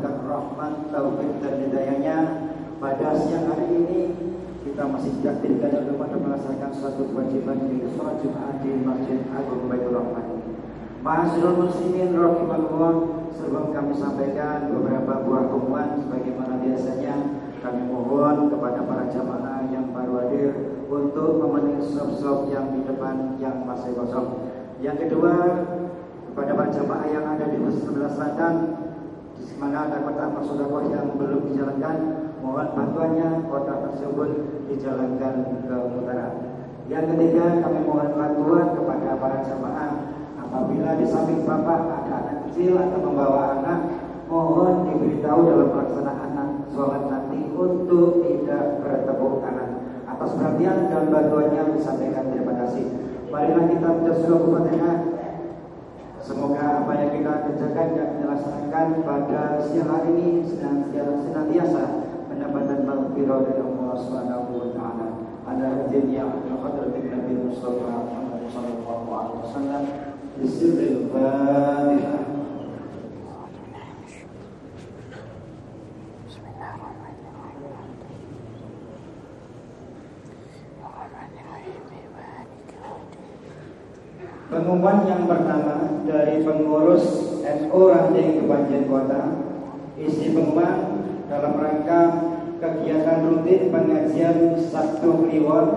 berkat rahmat, taufik dan hidayahnya pada siang hari ini kita masih ditakdirkan Allah melaksanakan suatu kewajiban di sholat Jumat di Masjid Agung Baitur Rahman. Masyaallah muslimin rahimahullah sebelum kami sampaikan beberapa buah pengumuman sebagaimana biasanya kami mohon kepada para jamaah yang baru hadir untuk memenuhi slot-slot yang di depan yang masih kosong. Yang kedua, kepada para jamaah yang ada di sebelah selatan di mana ada kotak persodakoh yang belum dijalankan, mohon bantuannya kotak tersebut dijalankan ke utara. Yang ketiga, kami mohon bantuan kepada para jamaah apabila di samping bapak ada anak kecil atau membawa anak, mohon diberitahu dalam pelaksanaan sholat nanti untuk tidak bertepuk tangan. Atas perhatian dan bantuannya disampaikan terima kasih. Marilah kita berdoa Semoga apa yang kita kerjakan dan dilaksanakan pada siang hari ini senantiasa mendapatkan maghfirah dari Allah Subhanahu wa taala. Ala hadirin yang hadratin Nabi Mustafa Muhammad sallallahu alaihi wasallam. Bismillahirrahmanirrahim. Pengumuman yang pertama dari pengurus NU Ranting Kebanjian Kota Isi pengumuman dalam rangka kegiatan rutin pengajian Sabtu Kliwon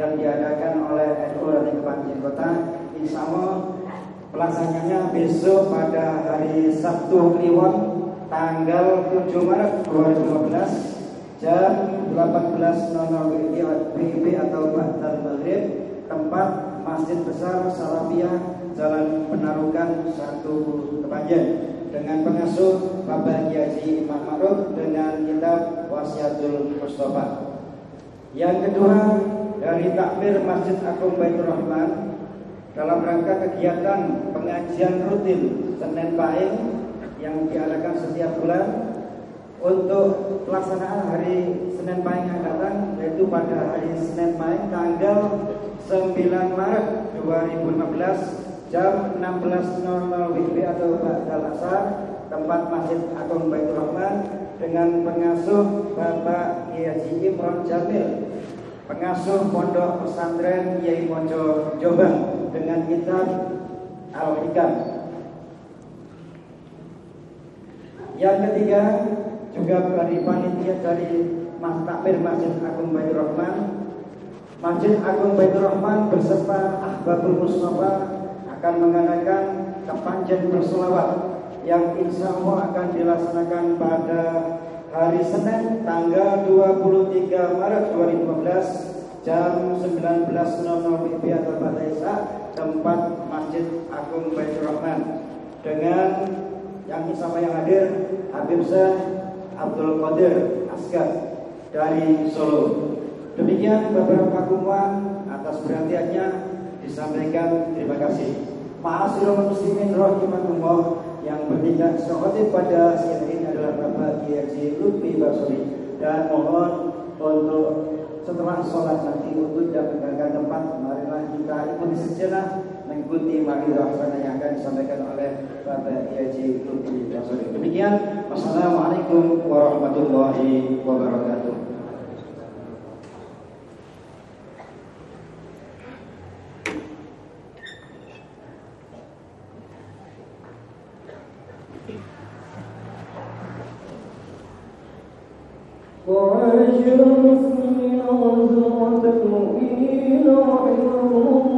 yang diadakan oleh NU Ranting Kebanjian Kota. Insya Allah pelaksananya besok pada hari Sabtu Kliwon tanggal 7 Maret 2015 jam 18.00 WIB atau Ba'dal Maghrib tempat Masjid Besar Salafiyah Jalan Penarukan satu Kepanjen dengan pengasuh Bapak Haji Imam Ma'ruf dengan kitab Wasiatul Mustafa. Yang kedua dari takmir Masjid Agung Baitur Rahman dalam rangka kegiatan pengajian rutin Senin Pahing yang diadakan setiap bulan untuk pelaksanaan hari Senin Pahing yang datang yaitu pada hari Senin Pahing tanggal 9 Maret 2015 jam 16.00 WIB atau Ba'dal Asar tempat Masjid Agung Baitur Rahman dengan pengasuh Bapak Kiai Imron Jamil pengasuh Pondok Pesantren Kiai Mojo Jombang dengan kitab Al-Hikam. Yang ketiga juga dari panitia dari Mas Takmir Masjid Agung Baitur Rahman Masjid Agung Baitur Rahman beserta Ahbabul Mustafa akan mengadakan kepanjen berselawat yang insya Allah akan dilaksanakan pada hari Senin tanggal 23 Maret 2015 jam 19.00 WIB atau pada Isya tempat Masjid Agung Baitur Rahman dengan yang Allah yang hadir Habib Syekh Abdul Qadir Asgar dari Solo. Demikian beberapa pengumuman atas perhatiannya disampaikan terima kasih. Ma'asyiral muslimin rahimakumullah yang bertindak sekhotib pada siang ini adalah Bapak Kiai Lutfi Basri dan mohon untuk setelah sholat nanti untuk meninggalkan tempat marilah kita ikuti sejenak mengikuti marilah sana yang akan disampaikan oleh Bapak Kiai Lutfi Basri. Demikian, wassalamualaikum warahmatullahi wabarakatuh. وعاشر المسلمين وزرعة المؤمنين رحمه الله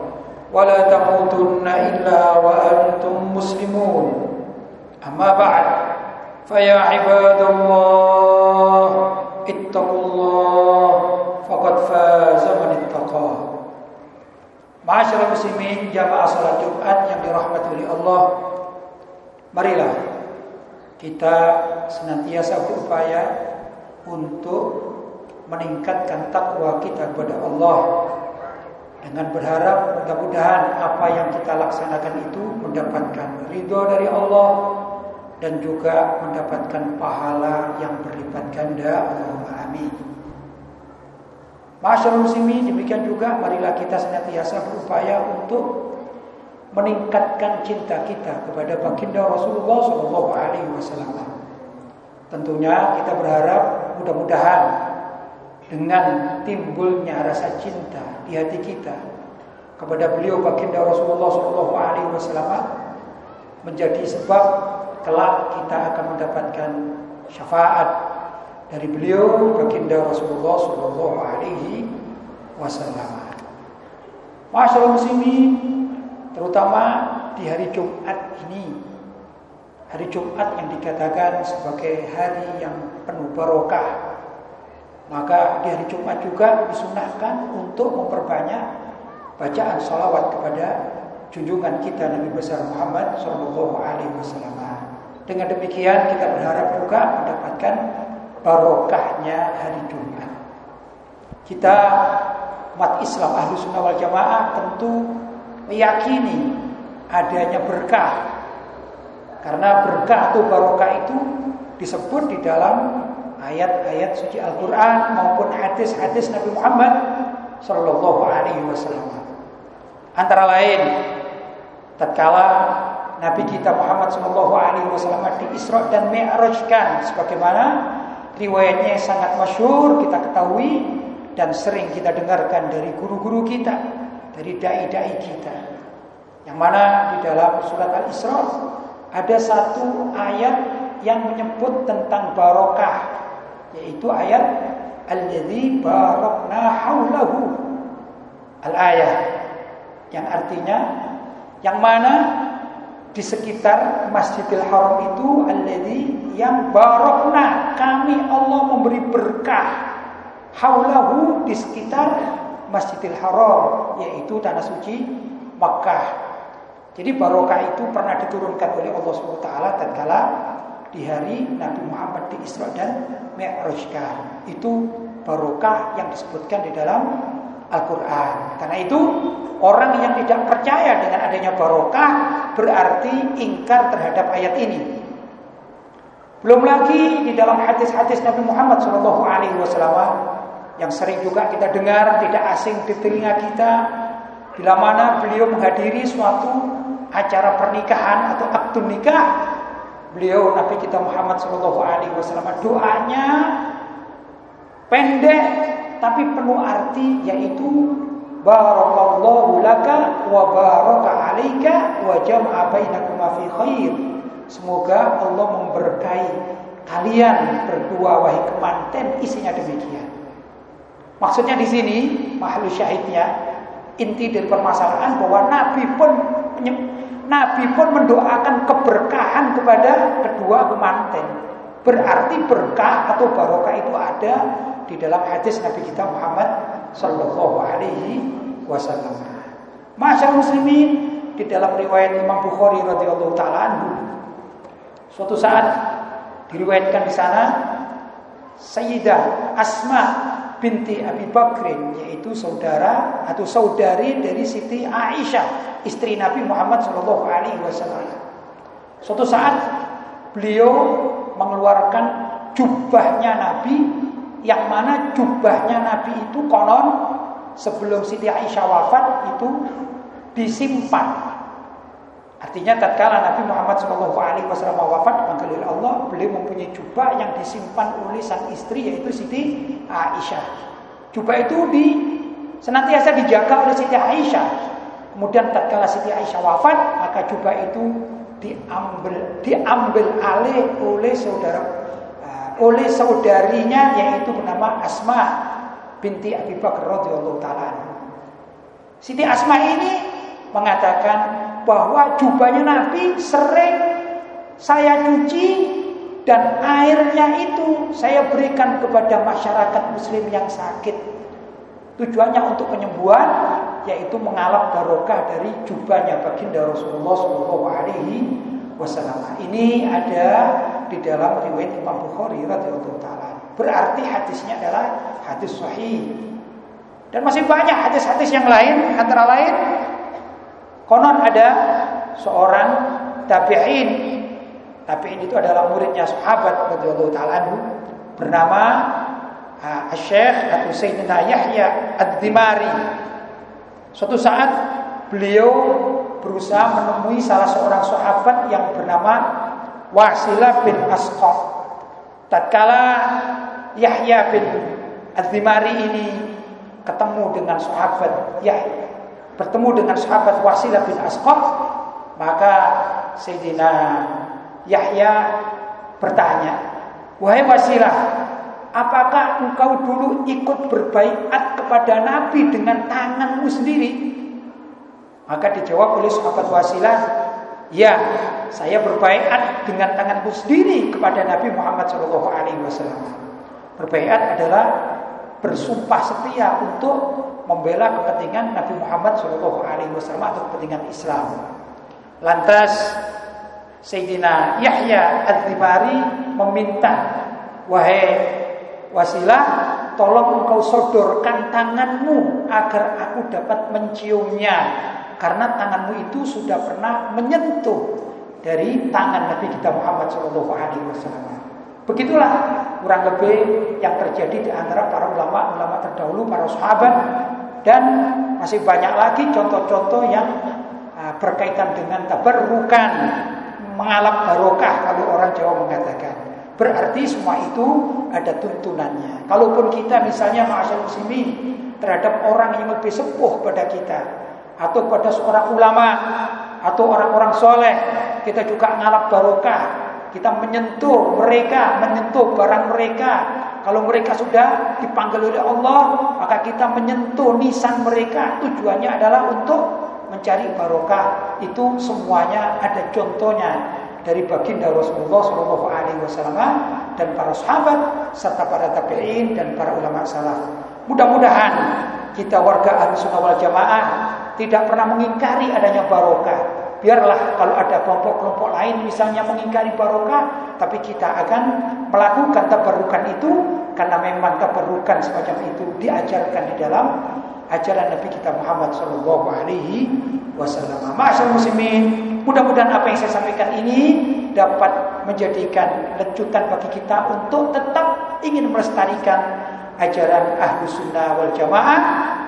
ولا تموتن إلا وأنتم مسلمون أما بعد فيا عباد الله اتقوا الله فقد فاز من اتقى Masyarakat muslimin jamaah salat Jumat yang dirahmati oleh Allah Marilah kita senantiasa berupaya untuk meningkatkan takwa kita kepada Allah dengan berharap mudah-mudahan apa yang kita laksanakan itu mendapatkan ridho dari Allah dan juga mendapatkan pahala yang berlipat ganda. Allahumma amin. Masyaallah muslimin demikian juga marilah kita senantiasa berupaya untuk meningkatkan cinta kita kepada baginda Rasulullah Shallallahu Alaihi Wasallam. Tentunya kita berharap mudah-mudahan dengan timbulnya rasa cinta di hati kita. Kepada beliau baginda Rasulullah Wasallam menjadi sebab kelak kita akan mendapatkan syafaat dari beliau baginda Rasulullah Shallallahu Alaihi Wasallam. Masyaallah muslimin, terutama di hari Jumat ini, hari Jumat yang dikatakan sebagai hari yang penuh barokah, maka di hari Jumat juga disunahkan untuk memperbanyak bacaan salawat kepada junjungan kita Nabi besar Muhammad Shallallahu Alaihi Wasallam. Dengan demikian kita berharap juga mendapatkan barokahnya hari Jumat. Kita umat Islam ahlu sunnah wal jamaah tentu meyakini adanya berkah. Karena berkah atau barokah itu disebut di dalam ayat-ayat suci Al-Quran maupun hadis-hadis Nabi Muhammad Sallallahu Alaihi Wasallam. Antara lain, tatkala Nabi kita Muhammad Sallallahu Alaihi Wasallam di Isra dan Mi'rajkan, sebagaimana riwayatnya sangat masyur kita ketahui dan sering kita dengarkan dari guru-guru kita, dari dai-dai kita. Yang mana di dalam surat Al-Isra ada satu ayat yang menyebut tentang barokah, yaitu ayat Alladzi barakna haulahu. Al-ayat yang artinya yang mana di sekitar Masjidil Haram itu alladzi yang barokna kami Allah memberi berkah haulahu di sekitar Masjidil Haram yaitu tanah suci Makkah. Jadi barokah itu pernah diturunkan oleh Allah SWT tatkala di hari Nabi Muhammad di Isra dan Mi'rajkan. Itu barokah yang disebutkan di dalam Al-Quran. Karena itu orang yang tidak percaya dengan adanya barokah berarti ingkar terhadap ayat ini. Belum lagi di dalam hadis-hadis Nabi Muhammad SAW yang sering juga kita dengar tidak asing di telinga kita, bila mana beliau menghadiri suatu acara pernikahan atau akad nikah, beliau Nabi kita Muhammad SAW doanya pendek tapi penuh arti yaitu barakallahu laka wa baraka alaika wa jam'a bainakuma fi khair. Semoga Allah memberkahi kalian berdua wahai kemanten isinya demikian. Maksudnya di sini mahal syahidnya inti dari permasalahan bahwa Nabi pun Nabi pun mendoakan keberkahan kepada kedua kemanten. Berarti berkah atau barokah itu ada di dalam hadis Nabi kita Muhammad Sallallahu Alaihi Wasallam. Masya muslimin di dalam riwayat Imam Bukhari radhiyallahu taala suatu saat diriwayatkan di sana Sayyidah Asma binti Abi Bakrin yaitu saudara atau saudari dari Siti Aisyah istri Nabi Muhammad Shallallahu Alaihi Wasallam. Suatu saat beliau mengeluarkan jubahnya Nabi yang mana jubahnya Nabi itu konon sebelum Siti Aisyah wafat itu disimpan. Artinya tatkala Nabi Muhammad SAW wafat maka oleh Allah beliau mempunyai jubah yang disimpan oleh sang istri yaitu Siti Aisyah. Jubah itu di senantiasa dijaga oleh Siti Aisyah. Kemudian tatkala Siti Aisyah wafat maka jubah itu diambil diambil alih oleh saudara oleh saudarinya yaitu bernama Asma binti Abi Bakar radhiyallahu taala. Siti Asma ini mengatakan bahwa jubahnya Nabi sering saya cuci dan airnya itu saya berikan kepada masyarakat muslim yang sakit. Tujuannya untuk penyembuhan yaitu mengalap barokah dari jubahnya baginda Rasulullah Shallallahu alaihi wasallam. Ini ada di dalam riwayat Imam Bukhari radhiyallahu taala. Berarti hadisnya adalah hadis sahih. Dan masih banyak hadis-hadis yang lain antara lain konon ada seorang tabi'in tabi'in itu adalah muridnya sahabat radhiyallahu taala anhu bernama uh, Syekh atau Sayyidina Yahya Ad-Dimari. Suatu saat beliau berusaha menemui salah seorang sahabat yang bernama Wasilah bin Asqa. Tatkala Yahya bin Ad-Dimari ini ketemu dengan sahabat Yahya bertemu dengan sahabat Wasilah bin Asqa, maka Sayyidina Yahya bertanya, "Wahai Wasilah, apakah engkau dulu ikut berbaiat kepada Nabi dengan tanganmu sendiri?" Maka dijawab oleh sahabat Wasilah, "Ya, saya berbaiat dengan tanganku sendiri kepada Nabi Muhammad SAW." Berbaiat adalah bersumpah setia untuk membela kepentingan Nabi Muhammad SAW atau kepentingan Islam. Lantas Sayyidina Yahya Al-Thibari meminta, wahai Wasilah, tolong engkau sodorkan tanganmu agar aku dapat menciumnya. Karena tanganmu itu sudah pernah menyentuh dari tangan Nabi kita Muhammad SAW. Begitulah kurang lebih yang terjadi di antara para ulama-ulama terdahulu, para sahabat dan masih banyak lagi contoh-contoh yang uh, berkaitan dengan tabarrukan, mengalap barokah kalau orang Jawa mengatakan. Berarti semua itu ada tuntunannya. Kalaupun kita misalnya ma'asyar muslimin terhadap orang yang lebih sepuh pada kita atau pada seorang ulama atau orang-orang soleh, kita juga ngalap barokah kita menyentuh mereka, menyentuh barang mereka. Kalau mereka sudah dipanggil oleh Allah, maka kita menyentuh nisan mereka. Tujuannya adalah untuk mencari barokah. Itu semuanya ada contohnya dari baginda Rasulullah Shallallahu Alaihi Wasallam dan para sahabat serta para tabiin dan para ulama salaf. Mudah-mudahan kita warga ahli sunnah wal jamaah tidak pernah mengingkari adanya barokah biarlah kalau ada kelompok-kelompok lain misalnya mengingkari barokah, tapi kita akan melakukan tabarukan itu karena memang tabarukan semacam itu diajarkan di dalam ajaran Nabi kita Muhammad Shallallahu Alaihi Wasallam. Masyaallah muslimin, mudah-mudahan apa yang saya sampaikan ini dapat menjadikan lecutan bagi kita untuk tetap ingin melestarikan ajaran ahlu sunnah wal jamaah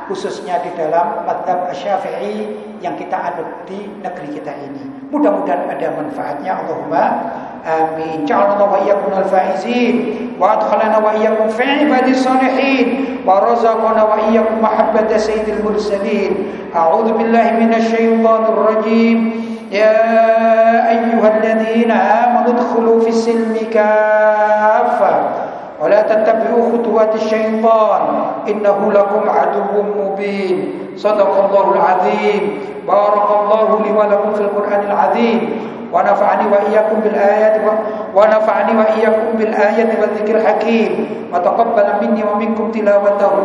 khususnya di dalam madhab syafi'i yang kita ada di negeri kita ini. Mudah-mudahan ada manfaatnya. Allahumma amin. Ja'alna wa iyyakum al-faizin wa adkhalana wa iyyakum fi ibadis salihin wa razaqana wa iyyakum mahabbata sayyidil mursalin. A'udzu billahi minasy syaithanir rajim. Ya ayyuhalladzina amanu adkhulu fis silmi kaffah ولا تتبعوا خطوات الشيطان إنه لكم عدو مبين. صدق الله العظيم. بارك الله لي ولكم في القرآن العظيم. ونفعني وإياكم بالآيات ونفعني وإياكم بالآيات والذكر الحكيم. وتقبل مني ومنكم تلاوته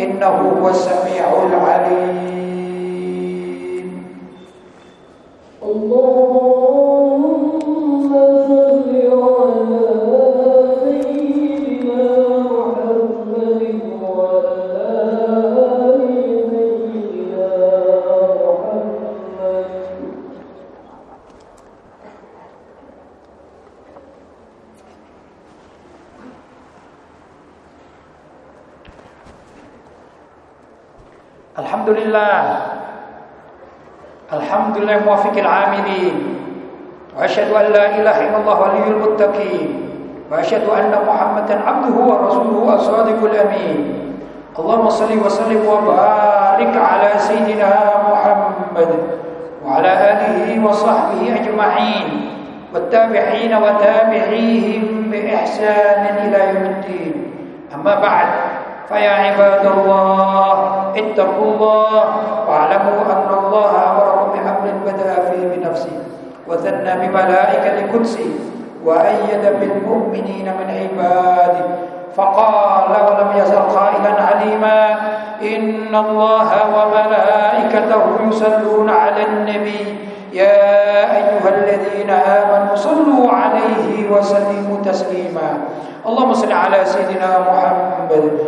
إنه هو السميع العليم. اللهم الحمد لله موافق العاملين. وأشهد أن لا إله إلا الله ولي المتقين. وأشهد أن محمدا عبده ورسوله الصادق الأمين. اللهم صل وسلم وبارك على سيدنا محمد وعلى آله وصحبه أجمعين. والتابعين وتابعيهم بإحسان إلى يوم الدين. أما بعد فيا عباد الله اتقوا الله واعلموا أن الله أمركم بأمر بدأ فيه بنفسه وثنى بملائكة قدسه وأيد بالمؤمنين من عباده فقال ولم يزل قائلا عليما إن الله وملائكته يصلون على النبي يا أيها الذين آمنوا صلوا عليه وسلموا تسليما. اللهم صل على سيدنا محمد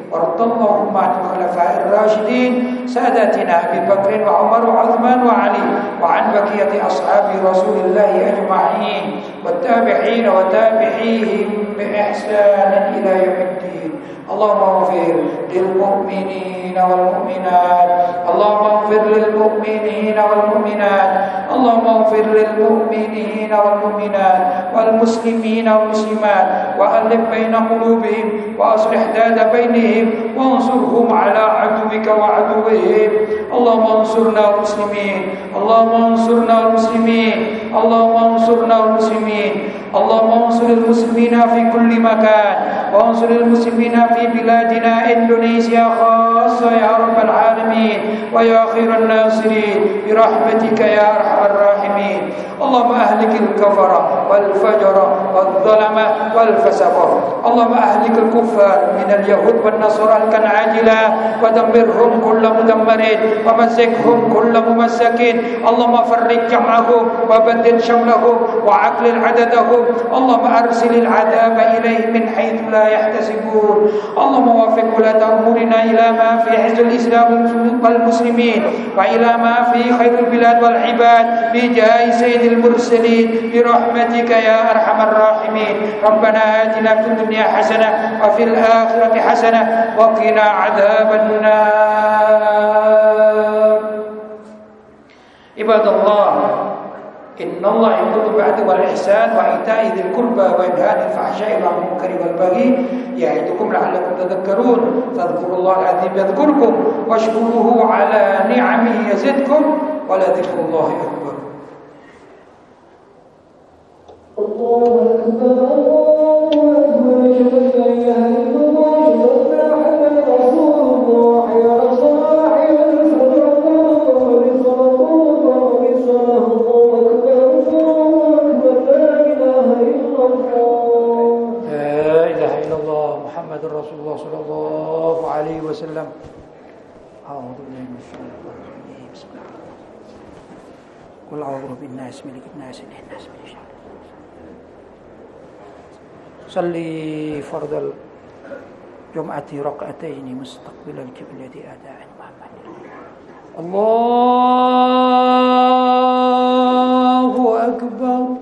وارض اللهم عن الخلفاء الراشدين سادتنا أبي بكر وعمر وعثمان وعلي وعن بقية أصحاب رسول الله أجمعين والتابعين وتابعيهم بإحسان إلى يوم الدين. اللهم اغفر للمؤمنين والمؤمنات. اللهم اغفر للمؤمنين والمؤمنات. اللهم اغفر للمؤمنين والمؤمنات والمسلمين والمسلمات. وألف بين قلوبهم وأصلح ذات بينهم وانصرهم على عدوك وعدوهم. اللهم انصرنا المسلمين. اللهم انصرنا المسلمين. اللهم انصرنا المسلمين. اللهم انصر المسلمين في كل مكان. وانصر المسلمين في بلادنا إندونيسيا خاصة يا رب العالمين. ويا خير الناصرين. برحمتك يا أرحم الراحمين. اللهم أهلك الكفر والفجر والظلمة والفسق. اللهم أهلك الكفار من اليهود والنصارى. كان عاجلا. ودمرهم كل مدمر ومسكهم كل ممسك اللهم فرق جمعهم وبدل شملهم وعقل عددهم اللهم أرسل العذاب إليه من حيث لا يحتسبون. اللهم وفق ولاة أمورنا إلى ما في عز الإسلام والمسلمين وإلى ما في خير البلاد والعباد. بجاه سيد المرسلين برحمتك يا أرحم الراحمين. ربنا آتنا في الدنيا حسنة وفي الآخرة حسنة وقنا عذاب النار. عباد الله إن الله يأمر بالعدل والإحسان وإيتاء ذي القربى وينهى عن الفحشاء والمنكر والبغي يعظكم لعلكم تذكرون. فاذكروا الله العظيم يذكركم واشكروه على نعمه يزدكم ولذكر الله أكبر. الله أكبر الله أكبر صلي فرض الجمعة ركعتين مستقبل القبلة أداء محمد. الله أكبر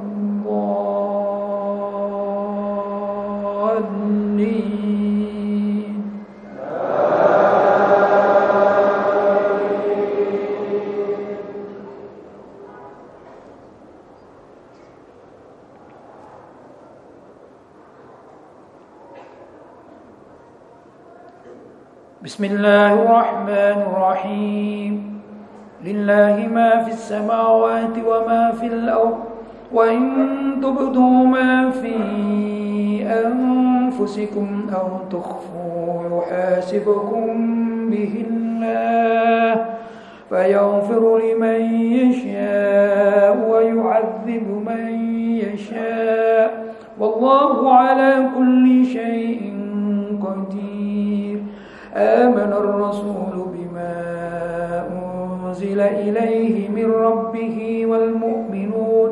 بسم الله الرحمن الرحيم. لله ما في السماوات وما في الأرض. وإن تبدوا ما في أنفسكم أو تخفوا يحاسبكم به الله فيغفر لمن يشاء ويعذب من يشاء والله على كل شيء قدير آمن الرسول بما أنزل إليه من ربه والمؤمنون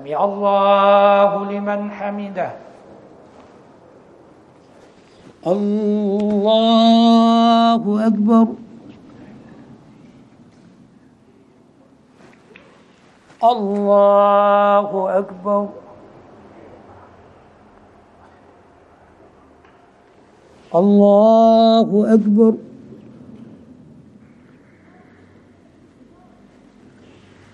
الله لمن حمده. الله أكبر. الله أكبر. الله أكبر.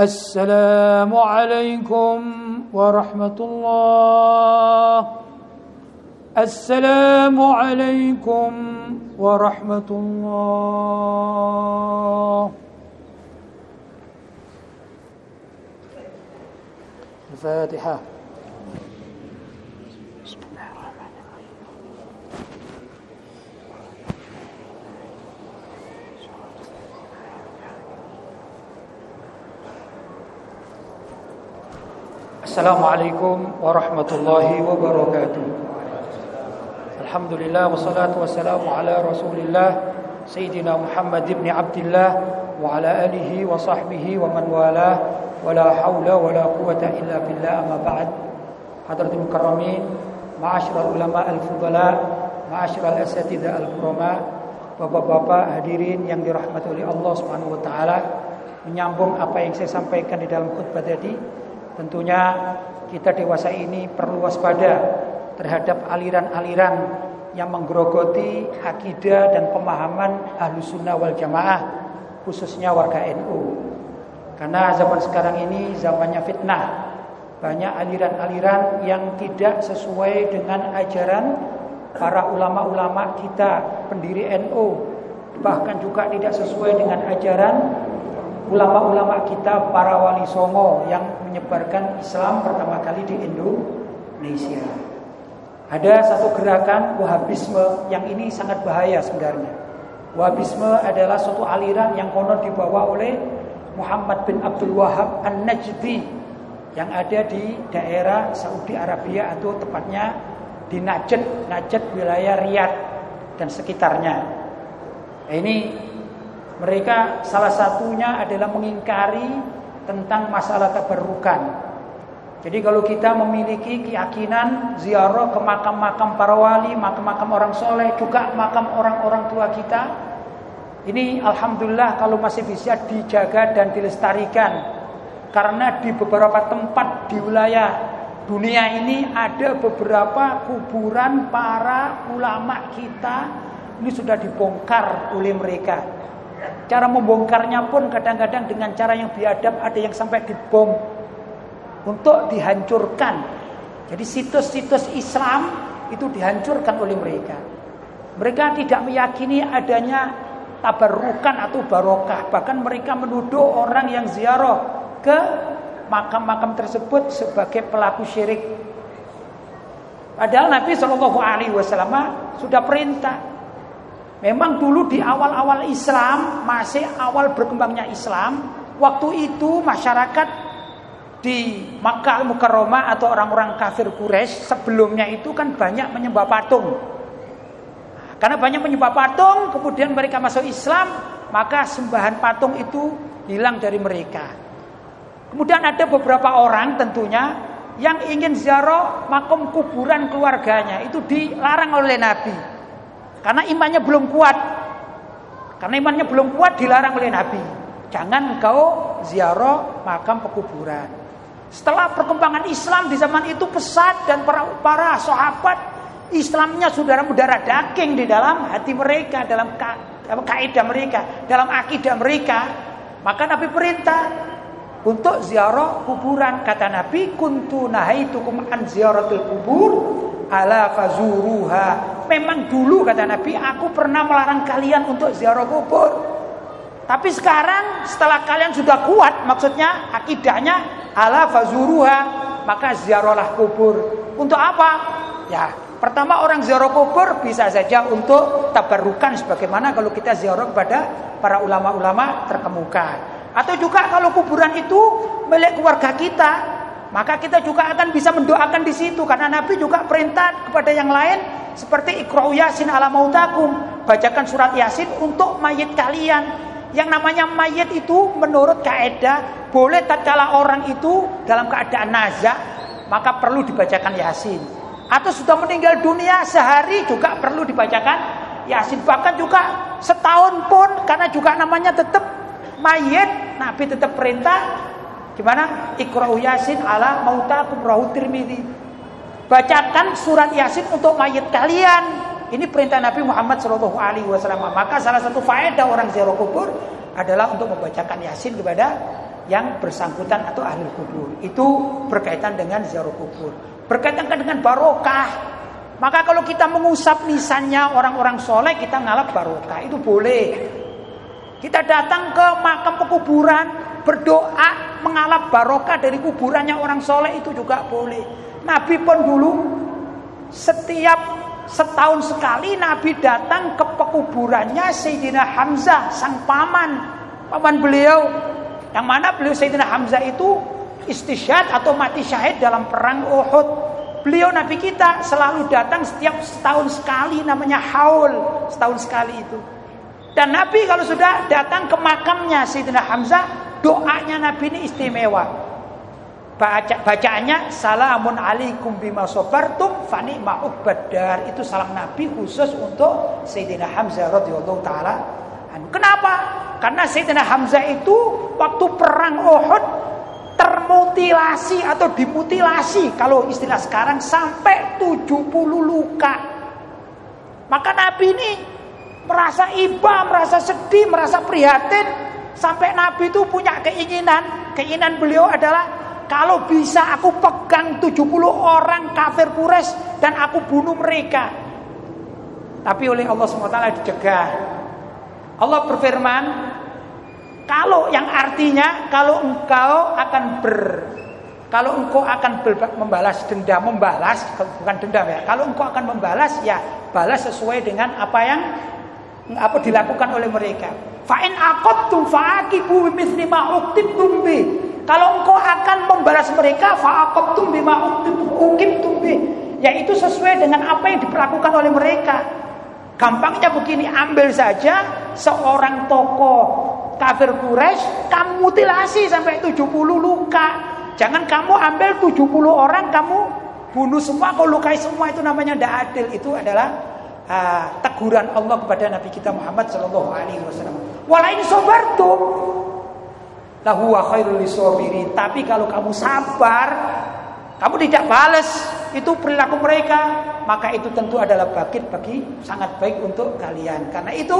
السلام عليكم ورحمة الله. السلام عليكم ورحمة الله. الفاتحة. Assalamualaikum warahmatullahi wabarakatuh. Alhamdulillah wassalatu wassalamu ala rasulillah Sayyidina Muhammad ibn Abdullah Wa ala alihi wa sahbihi wa man walah Wa la hawla wa la quwata illa billah amma ba'd. Hadratul Mukarramin Ma'asyiral ulama al-fudala Ma'asyiral asatidah al-kurama Bapak-bapak hadirin yang menyambung apa yang saya sampaikan di dalam khutbah tadi, tentunya kita dewasa ini perlu waspada terhadap aliran-aliran yang menggerogoti akidah dan pemahaman ahlu sunnah wal jamaah khususnya warga NU karena zaman sekarang ini zamannya fitnah. Banyak aliran-aliran yang tidak sesuai dengan ajaran para ulama-ulama kita pendiri NU bahkan juga tidak sesuai dengan ajaran ulama-ulama kita para wali songo yang menyebarkan Islam pertama kali di Indonesia. Ada satu gerakan Wahabisme yang ini sangat bahaya sebenarnya. Wahabisme adalah suatu aliran yang konon dibawa oleh Muhammad bin Abdul Wahab An-Najdi yang ada di daerah Saudi Arabia atau tepatnya di Najd, Najd wilayah Riyadh dan sekitarnya. Nah, ini mereka salah satunya adalah mengingkari tentang masalah keberukan. Jadi kalau kita memiliki keyakinan ziarah ke makam-makam para wali, makam-makam orang soleh, juga makam orang-orang tua kita, ini alhamdulillah kalau masih bisa dijaga dan dilestarikan. Karena di beberapa tempat di wilayah dunia ini ada beberapa kuburan para ulama kita ini sudah dibongkar oleh mereka. Cara membongkarnya pun kadang-kadang dengan cara yang biadab ada yang sampai dibom untuk dihancurkan. Jadi situs-situs Islam itu dihancurkan oleh mereka. Mereka tidak meyakini adanya tabarukan atau barokah. Bahkan mereka menuduh orang yang ziarah ke makam-makam tersebut sebagai pelaku syirik. Padahal Nabi Shallallahu Alaihi Wasallam sudah perintah Memang dulu di awal-awal Islam, masih awal berkembangnya Islam, waktu itu masyarakat di Makkah Mukarramah atau orang-orang kafir Quraisy sebelumnya itu kan banyak menyembah patung. Karena banyak menyembah patung, kemudian mereka masuk Islam, maka sembahan patung itu hilang dari mereka. Kemudian ada beberapa orang tentunya yang ingin ziarah makam kuburan keluarganya itu dilarang oleh Nabi. Karena imannya belum kuat. Karena imannya belum kuat dilarang oleh Nabi. Jangan engkau ziarah makam pekuburan. Setelah perkembangan Islam di zaman itu pesat dan para para sahabat Islamnya saudara berdarah daging di dalam hati mereka, dalam kaidah mereka, dalam akidah mereka. Maka Nabi perintah untuk ziarah kuburan. Kata Nabi, "Kuntu nahaitukum an ziaratul kubur ala fazuruha. Memang dulu kata Nabi, aku pernah melarang kalian untuk ziarah kubur. Tapi sekarang setelah kalian sudah kuat, maksudnya akidahnya ala fazuruha, maka ziarahlah kubur. Untuk apa? Ya, pertama orang ziarah kubur bisa saja untuk tabarukan sebagaimana kalau kita ziarah kepada para ulama-ulama terkemuka. Atau juga kalau kuburan itu milik keluarga kita, maka kita juga akan bisa mendoakan di situ karena Nabi juga perintah kepada yang lain seperti Iqra'u Yasin ala mautakum, bacakan surat Yasin untuk mayit kalian. Yang namanya mayit itu menurut kaidah boleh tatkala orang itu dalam keadaan nazak maka perlu dibacakan Yasin. Atau sudah meninggal dunia sehari juga perlu dibacakan Yasin. Bahkan juga setahun pun karena juga namanya tetap mayit Nabi tetap perintah Gimana? Iqra'u Yasin ala mautakum rahu Tirmidzi. Bacakan surat Yasin untuk mayat kalian. Ini perintah Nabi Muhammad Shallallahu alaihi wasallam. Maka salah satu faedah orang ziarah kubur adalah untuk membacakan Yasin kepada yang bersangkutan atau ahli kubur. Itu berkaitan dengan ziarah kubur. Berkaitan dengan barokah. Maka kalau kita mengusap nisannya orang-orang soleh, kita ngalap barokah. Itu boleh. Kita datang ke makam pekuburan, berdoa mengalap barokah dari kuburannya orang soleh itu juga boleh. Nabi pun dulu setiap setahun sekali Nabi datang ke pekuburannya Sayyidina Hamzah sang paman, paman beliau. Yang mana beliau Sayyidina Hamzah itu istisyad atau mati syahid dalam perang Uhud. Beliau Nabi kita selalu datang setiap setahun sekali namanya haul, setahun sekali itu. Dan Nabi kalau sudah datang ke makamnya Sayyidina Hamzah, doanya Nabi ini istimewa. Baca, bacaannya salamun alaikum bima sabartum fani ma'ubadar. Itu salam Nabi khusus untuk Sayyidina Hamzah radhiyallahu taala Kenapa? Karena Sayyidina Hamzah itu waktu perang Uhud termutilasi atau dimutilasi kalau istilah sekarang sampai 70 luka. Maka Nabi ini merasa iba, merasa sedih, merasa prihatin sampai Nabi itu punya keinginan. Keinginan beliau adalah kalau bisa aku pegang 70 orang kafir Quraisy dan aku bunuh mereka. Tapi oleh Allah SWT dicegah. Allah berfirman, kalau yang artinya kalau engkau akan ber kalau engkau akan membalas dendam, membalas bukan dendam ya. Kalau engkau akan membalas ya balas sesuai dengan apa yang apa dilakukan oleh mereka. Fa in aqabtum fa'aqibu bimithli ma uqtibtum bi. Kalau engkau akan membalas mereka fa aqabtum bima uqtibtum bi. Yaitu sesuai dengan apa yang diperlakukan oleh mereka. Gampangnya begini, ambil saja seorang tokoh kafir Quraisy, kamu mutilasi sampai 70 luka. Jangan kamu ambil 70 orang kamu bunuh semua, kau lukai semua itu namanya tidak adil. Itu adalah uh, teguran Allah kepada Nabi kita Muhammad Shallallahu Alaihi Wasallam. Walain sobartum lahu khairul lisabirin. Tapi kalau kamu sabar, kamu tidak balas itu perilaku mereka, maka itu tentu adalah bakit bagi sangat baik untuk kalian. Karena itu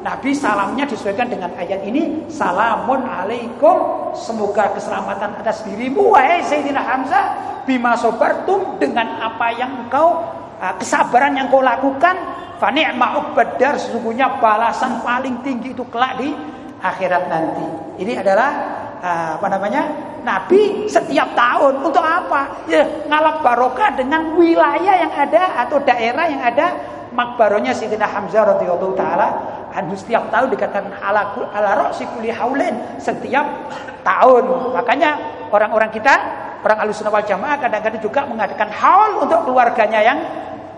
Nabi salamnya disesuaikan dengan ayat ini, salamun alaikum, semoga keselamatan atas dirimu wahai Sayyidina Hamzah bima sobartum dengan apa yang engkau kesabaran yang kau lakukan fani badar sesungguhnya balasan paling tinggi itu kelak di akhirat nanti. Ini adalah ah, apa namanya? Nabi setiap tahun untuk apa? Ya, ngalap barokah dengan wilayah yang ada atau daerah yang ada makbaronya Sayyidina Hamzah radhiyallahu taala anhu setiap tahun dikatakan ala ala ra'si kulli haulin setiap tahun. Makanya orang-orang kita orang Ahlussunnah wal Jamaah kadang-kadang juga mengadakan haul untuk keluarganya yang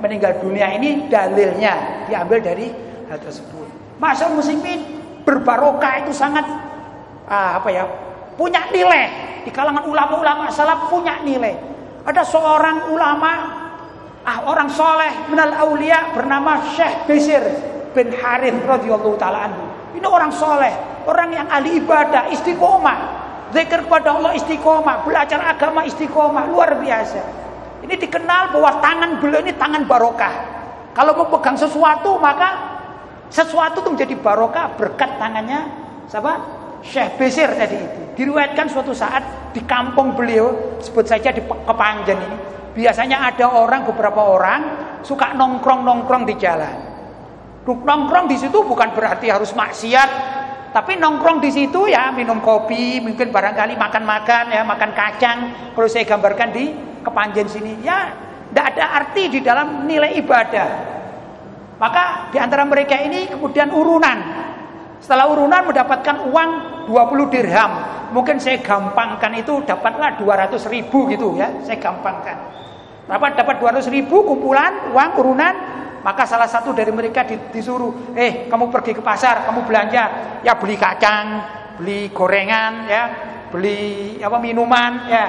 meninggal dunia ini dalilnya diambil dari hal tersebut. Masa muslimin berbarokah itu sangat ah, apa ya punya nilai di kalangan ulama-ulama salaf punya nilai. Ada seorang ulama ah orang soleh minal aulia bernama Syekh Bisir bin Harith radhiyallahu taala. Ini orang soleh, orang yang ahli ibadah, istiqomah, zikir kepada Allah istiqomah, belajar agama istiqomah, luar biasa. Ini dikenal bahwa tangan beliau ini tangan barokah. Kalau mau pegang sesuatu maka sesuatu itu menjadi barokah berkat tangannya siapa? Syekh Besir tadi itu. Diriwayatkan suatu saat di kampung beliau, sebut saja di Kepanjen ini. Biasanya ada orang beberapa orang suka nongkrong-nongkrong di jalan. Nongkrong di situ bukan berarti harus maksiat, tapi nongkrong di situ ya minum kopi, mungkin barangkali makan-makan ya, makan kacang. Kalau saya gambarkan di kepanjen sini ya tidak ada arti di dalam nilai ibadah. Maka di antara mereka ini kemudian urunan. Setelah urunan mendapatkan uang 20 dirham. Mungkin saya gampangkan itu dapatlah 200 ribu gitu ya saya gampangkan. Dapat dapat 200 ribu kumpulan uang urunan maka salah satu dari mereka disuruh eh kamu pergi ke pasar kamu belanja ya beli kacang beli gorengan ya beli apa minuman ya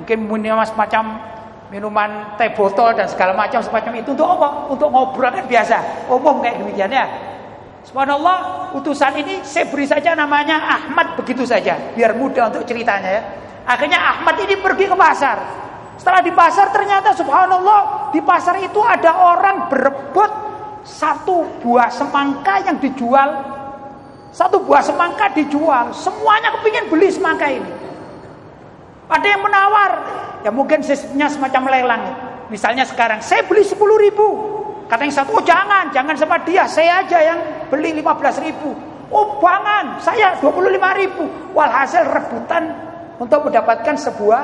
mungkin minuman semacam minuman teh botol dan segala macam semacam itu untuk apa? Untuk ngobrol kan biasa, umum kayak demikian ya. Subhanallah, utusan ini saya beri saja namanya Ahmad begitu saja, biar mudah untuk ceritanya ya. Akhirnya Ahmad ini pergi ke pasar. Setelah di pasar ternyata subhanallah di pasar itu ada orang berebut satu buah semangka yang dijual. Satu buah semangka dijual, semuanya kepingin beli semangka ini. Ada yang menawar, ya mungkin sistemnya semacam lelang. Misalnya sekarang, saya beli 10 ribu. Kata yang satu, oh jangan, jangan sama dia, saya aja yang beli 15 ribu. Oh jangan, saya 25 ribu. Walhasil rebutan untuk mendapatkan sebuah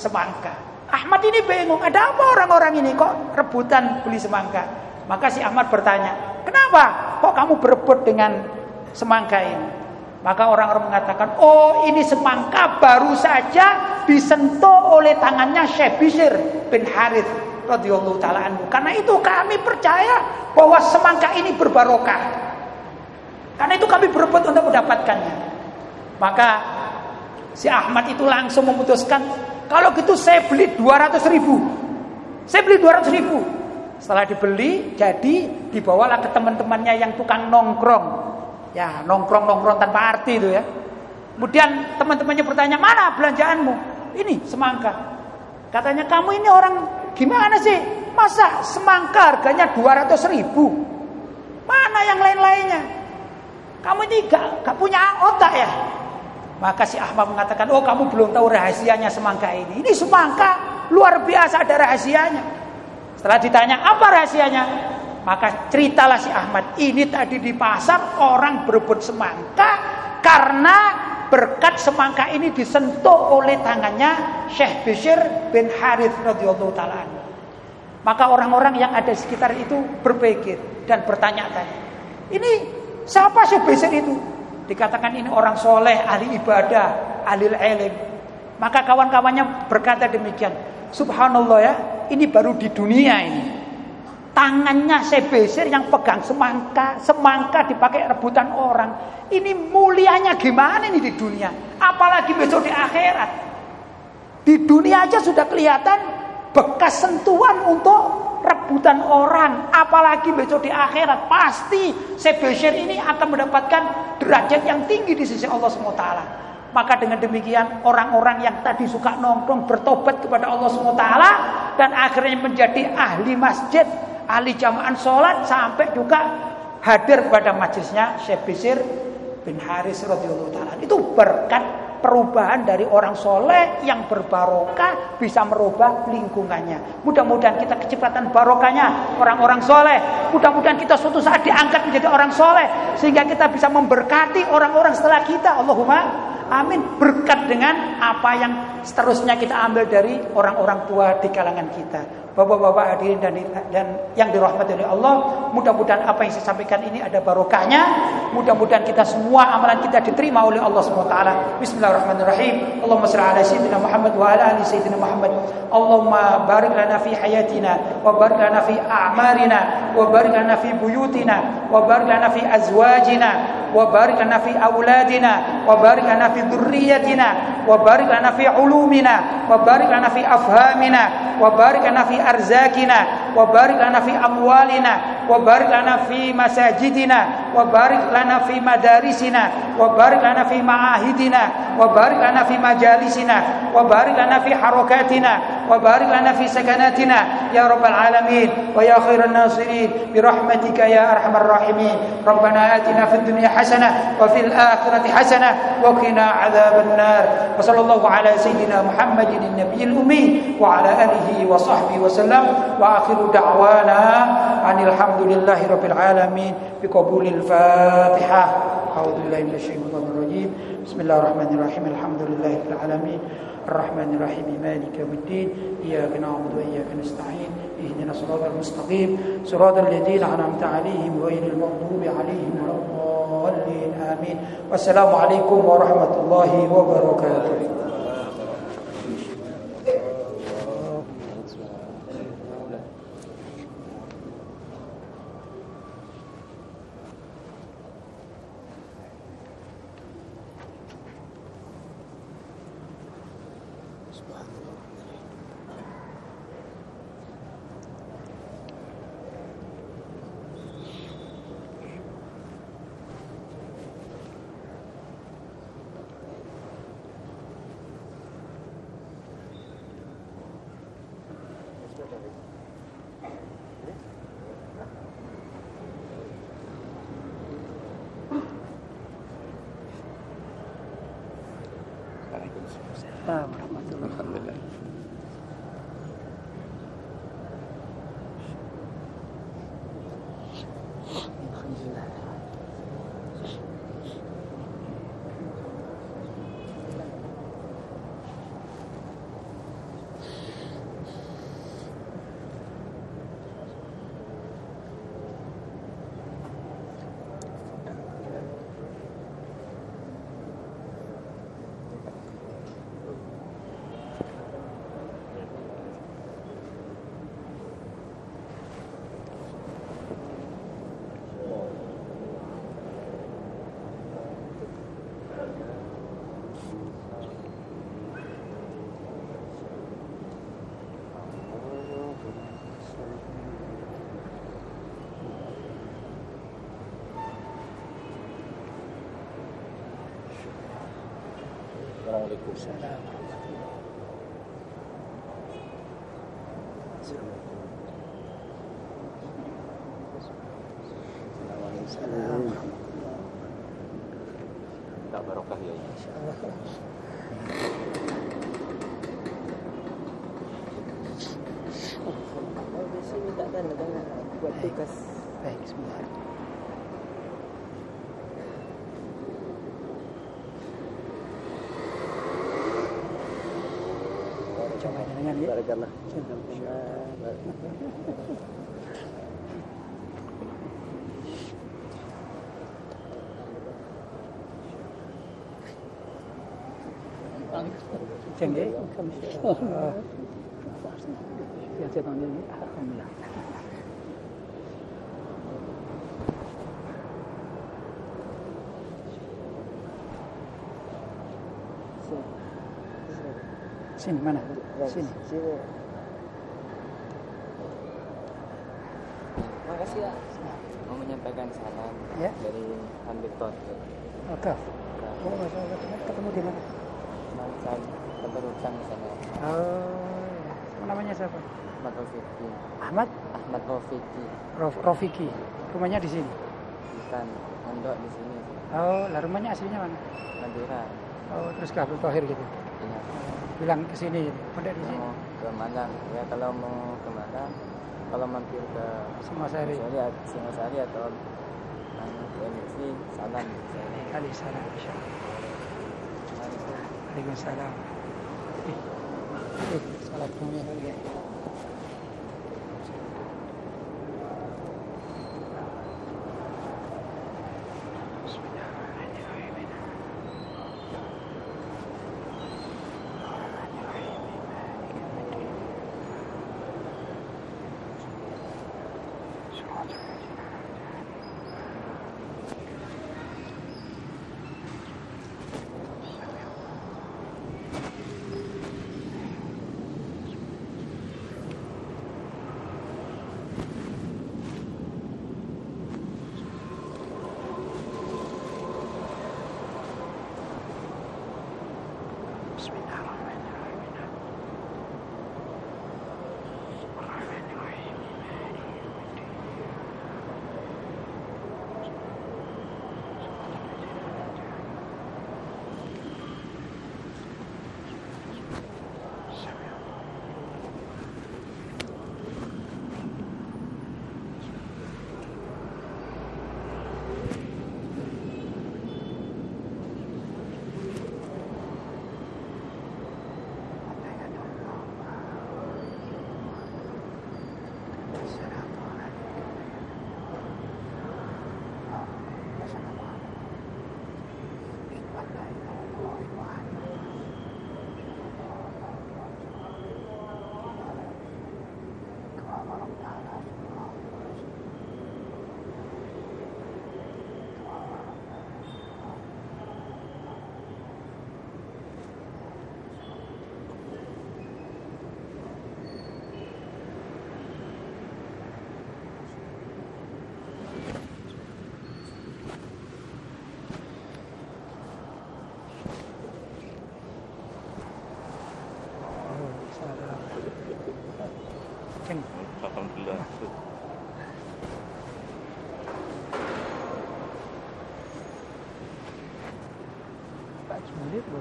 semangka. Ahmad ini bingung, ada apa orang-orang ini kok rebutan beli semangka? Maka si Ahmad bertanya, kenapa kok kamu berebut dengan semangka ini? Maka orang-orang mengatakan, oh ini semangka baru saja disentuh oleh tangannya Syekh Bisir bin Harith. Karena itu kami percaya bahwa semangka ini berbarokah. Karena itu kami berebut untuk mendapatkannya. Maka si Ahmad itu langsung memutuskan, kalau gitu saya beli 200 ribu. Saya beli 200 ribu. Setelah dibeli, jadi dibawalah ke teman-temannya yang tukang nongkrong Ya, nongkrong-nongkrong tanpa arti itu ya. Kemudian teman-temannya bertanya, "Mana belanjaanmu?" Ini semangka. Katanya, "Kamu ini orang gimana sih? Masa semangka harganya 200 ribu? Mana yang lain-lainnya? Kamu ini gak, gak punya otak ya?" Maka si Ahmad mengatakan, "Oh, kamu belum tahu rahasianya semangka ini. Ini semangka luar biasa ada rahasianya." Setelah ditanya, "Apa rahasianya?" Maka ceritalah si Ahmad, ini tadi di pasar orang berebut semangka karena berkat semangka ini disentuh oleh tangannya Syekh Bishir bin Harith radhiyallahu taala. Maka orang-orang yang ada di sekitar itu berpikir dan bertanya-tanya. Ini siapa Syekh Bishir itu? Dikatakan ini orang soleh, ahli ibadah, ahli ilm. Maka kawan-kawannya berkata demikian. Subhanallah ya, ini baru di dunia ini. Tangannya sebesir yang pegang semangka, semangka dipakai rebutan orang. Ini mulianya gimana ini di dunia? Apalagi besok di akhirat. Di dunia aja sudah kelihatan bekas sentuhan untuk rebutan orang. Apalagi besok di akhirat pasti sebesir ini akan mendapatkan derajat yang tinggi di sisi Allah SWT. Maka dengan demikian orang-orang yang tadi suka nongkrong bertobat kepada Allah SWT dan akhirnya menjadi ahli masjid ahli jamaah sholat sampai juga hadir pada majelisnya Syekh Bisir bin Haris radhiyallahu taala. Itu berkat perubahan dari orang soleh yang berbarokah bisa merubah lingkungannya. Mudah-mudahan kita kecepatan barokahnya orang-orang soleh. Mudah-mudahan kita suatu saat diangkat menjadi orang soleh sehingga kita bisa memberkati orang-orang setelah kita. Allahumma amin. Berkat dengan apa yang seterusnya kita ambil dari orang-orang tua di kalangan kita. Bapak-bapak hadirin dan, dan yang dirahmati oleh Allah, mudah-mudahan apa yang saya sampaikan ini ada barokahnya. Mudah-mudahan kita semua amalan kita diterima oleh Allah SWT. Bismillahirrahmanirrahim. Allahumma salli ala sayyidina Muhammad wa ala ali sayyidina Muhammad. Allahumma barik lana fi hayatina wa barik lana fi a'marina wa barik lana fi buyutina wa barik lana fi azwajina wa barik lana fi auladina wa barik lana fi dhurriyyatina wa barik lana fi ulumina wa barik lana fi afhamina wa barik lana fi arzakina wa barik lana fi amwalina wa barik lana fi masajidina wa barik lana fi madarisina wa barik lana fi ma'ahidina wa barik lana fi majalisina wa barik lana fi harakatina wa barik lana fi sakanatina ya rabbal alamin wa ya khairan nasirin bi rahmatika ya arhamar rahimin rabbana atina fid dunya hasanah wa fil akhirati hasanah wa qina adzaban nar wa sallallahu ala sayyidina عن الحمد لله رب العالمين بقبول الفاتحة. أعوذ بالله من الشيطان الرجيم. بسم الله الرحمن الرحيم. الحمد لله رب العالمين. الرحمن الرحيم. مالك يوم الدين. إياك نعبد وإياك نستعين. اهدنا صراط المستقيم. صراط الذين أنعمت عليهم غير المغضوب عليهم ولا الضالين. آمين. والسلام عليكم ورحمة الله وبركاته. Waalaikumsalam. Waalaikumsalam. Tak barokah ya. Insyaallah. Oh, di sini tak tanda tangan buat tugas. Baik. Coba dengan ya. Barakallah. Canggih. Yang saya panggil ini Alhamdulillah. Sini? Sini. Makasih ya. Mau menyampaikan salam Ya. dari Hamid Taufik. Oke. Oh, masya Allah. Ketemu di mana? Saya keberutan di sana. Oh, ya. namanya siapa? Ahmad Taufiki. Ahmad Ahmad Taufiki. Rof- Rofiki. Rumahnya di sini. Bukan mondok di sini. Oh, lah rumahnya aslinya mana? Madura. Oh, terus ke Abdul Tohir gitu. Iya. Bilang ke sini, pondok di sini. Mau ke Malang. Ya kalau mau ke Malang, kalau mampir ke. Singasari, Singasari atau MSC, salam. Kali salam. Waalaikumsalam. Eh,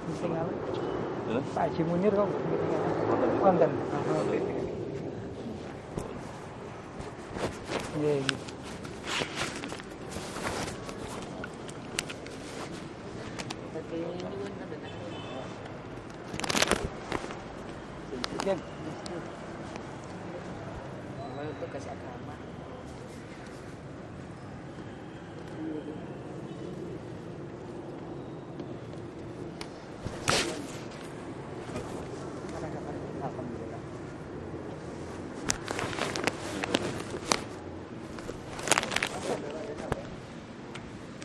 Apa? Ya? Pak Haji Munir kok apa? Konten.